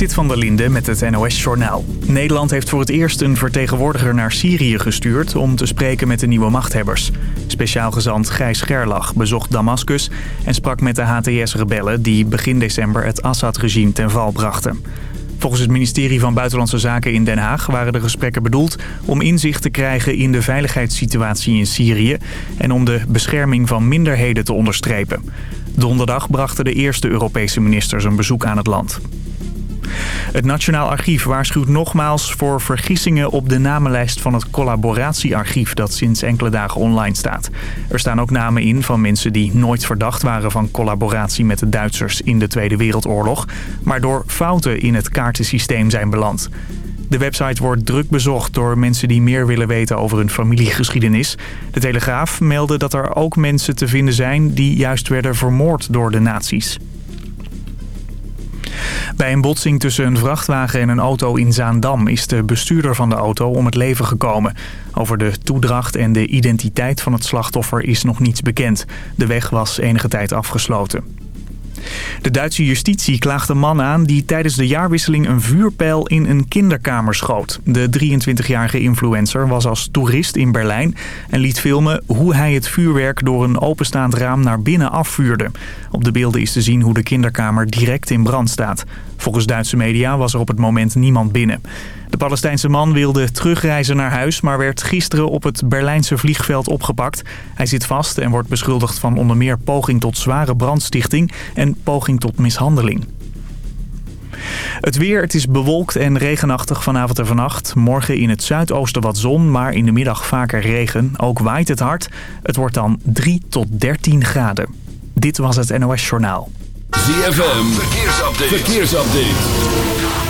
Sit van der Linde met het NOS-journaal. Nederland heeft voor het eerst een vertegenwoordiger naar Syrië gestuurd... om te spreken met de nieuwe machthebbers. Speciaal gezant Gijs Gerlach bezocht Damascus... en sprak met de HTS-rebellen die begin december het Assad-regime ten val brachten. Volgens het ministerie van Buitenlandse Zaken in Den Haag waren de gesprekken bedoeld om inzicht te krijgen in de veiligheidssituatie in Syrië en om de bescherming van minderheden te onderstrepen. Donderdag brachten de eerste Europese ministers een bezoek aan het land. Het Nationaal Archief waarschuwt nogmaals voor vergissingen op de namenlijst van het collaboratiearchief dat sinds enkele dagen online staat. Er staan ook namen in van mensen die nooit verdacht waren van collaboratie met de Duitsers in de Tweede Wereldoorlog, maar door fouten in het kaartensysteem zijn beland. De website wordt druk bezocht door mensen die meer willen weten over hun familiegeschiedenis. De Telegraaf meldde dat er ook mensen te vinden zijn die juist werden vermoord door de nazi's. Bij een botsing tussen een vrachtwagen en een auto in Zaandam is de bestuurder van de auto om het leven gekomen. Over de toedracht en de identiteit van het slachtoffer is nog niets bekend. De weg was enige tijd afgesloten. De Duitse justitie klaagt een man aan die tijdens de jaarwisseling een vuurpijl in een kinderkamer schoot. De 23-jarige influencer was als toerist in Berlijn en liet filmen hoe hij het vuurwerk door een openstaand raam naar binnen afvuurde. Op de beelden is te zien hoe de kinderkamer direct in brand staat. Volgens Duitse media was er op het moment niemand binnen. De Palestijnse man wilde terugreizen naar huis... maar werd gisteren op het Berlijnse vliegveld opgepakt. Hij zit vast en wordt beschuldigd van onder meer poging tot zware brandstichting... en poging tot mishandeling. Het weer, het is bewolkt en regenachtig vanavond en vannacht. Morgen in het zuidoosten wat zon, maar in de middag vaker regen. Ook waait het hard. Het wordt dan 3 tot 13 graden. Dit was het NOS Journaal. ZFM, verkeersupdate. verkeersupdate.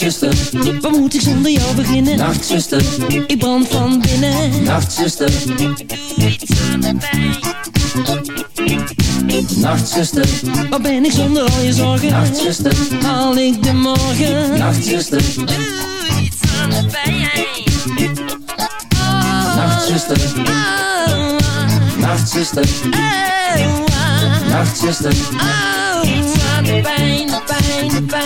Nachtzuster, wat moet ik zonder jou beginnen? nachtzuster, Ik brand van binnen. nachtzuster, Doe iets nachtzuster, Wat ben ik zonder al je zorgen? nachtzuster, Haal ik de morgen? nachtzuster, Doe iets aan de pijn. nachtzuster, Oh, nachtzuster, oh, nachtzuster, oh, iets aan de pijn, pijn, de pijn,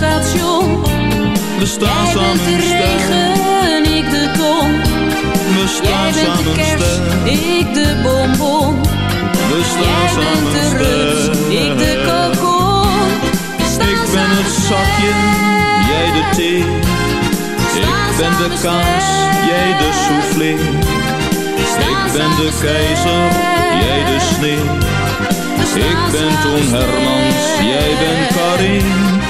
station. we staan Jij bent de regen, ik de ton. We Jij staan bent de kerst, ik de bonbon. we staan Jij bent de rust, ik de kokon. Ik ben het zakje, jij de thee. Ik ben de kaas, jij de soufflé. Ik ben de keizer, jij de sneeuw. Ik ben Toon Hermans, jij bent Karin.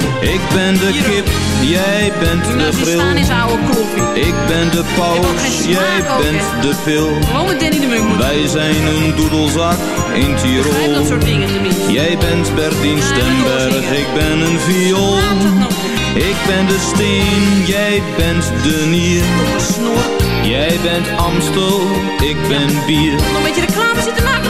Ik ben de kip, jij bent de grill. staan is oude kloffie. Ik ben de paus, smaak jij bent de pil. Gewoon met Danny de Munk moeten. Wij zijn een doedelzak in dat Tirol. soort dingen tenminste. Jij bent Bertien Ja, Stemberg, ik ben een viool. Ik ben de steen, jij bent de nier. Jij bent Amstel, ik ben bier. Een beetje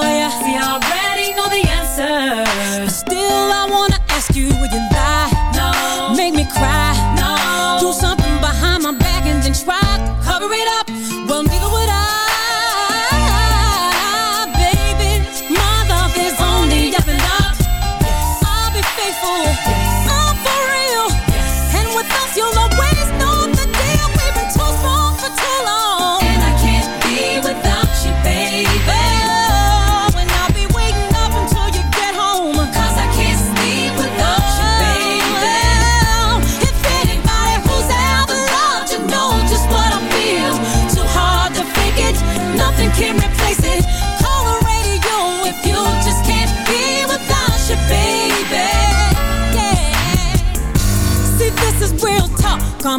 for. See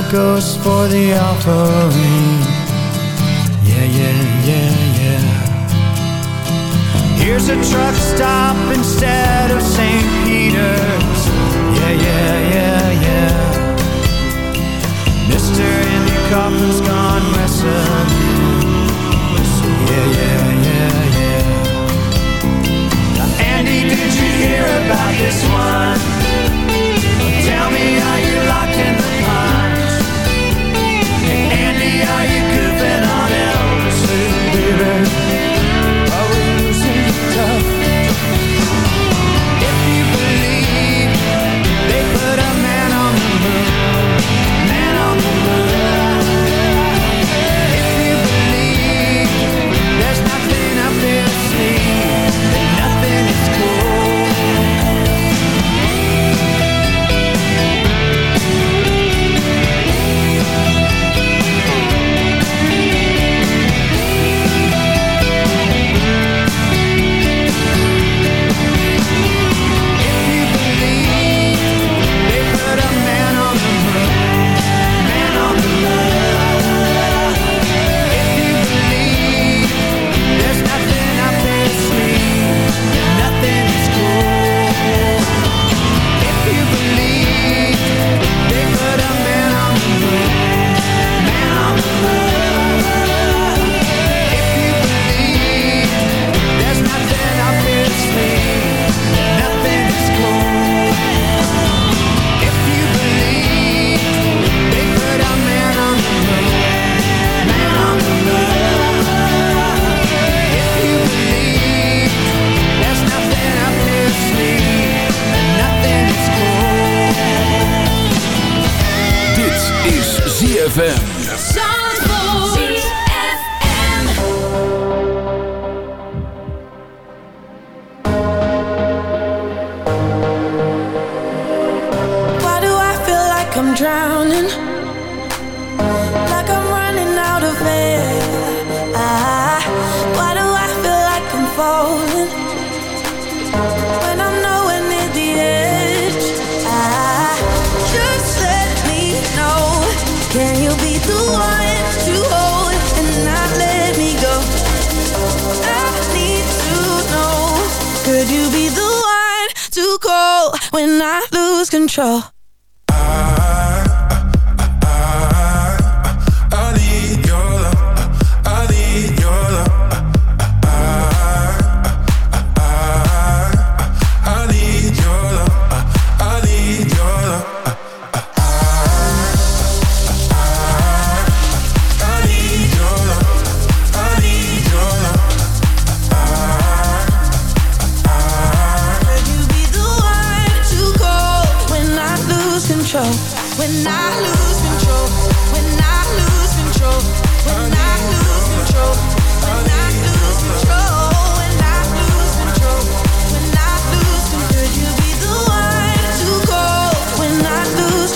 no ghost for the offering. Yeah, yeah, yeah, yeah. Here's a truck stop instead of St. Peter's. Yeah, yeah, yeah, yeah. Mr. Andy Kaufman's gone messing. Yeah, yeah, yeah, yeah. Now, Andy, did you hear about this one? Tell me are you're locking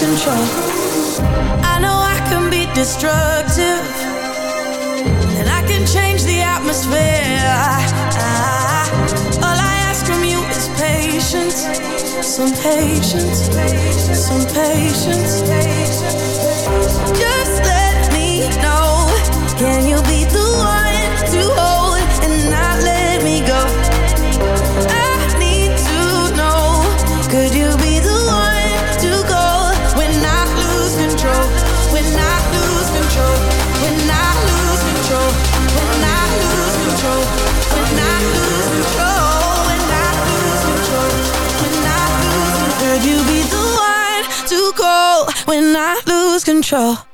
control. I know I can be destructive, and I can change the atmosphere. I, all I ask from you is patience, some patience, some patience. Just let me know. Can you be the one? lose control.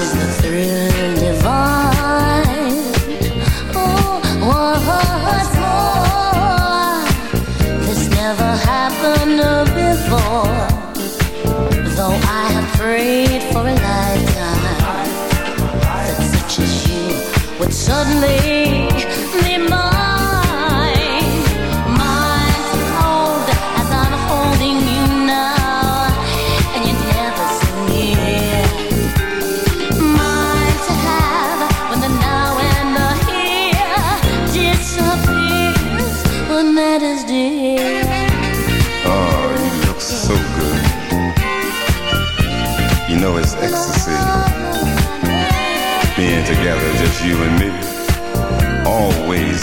Is the thrill divine.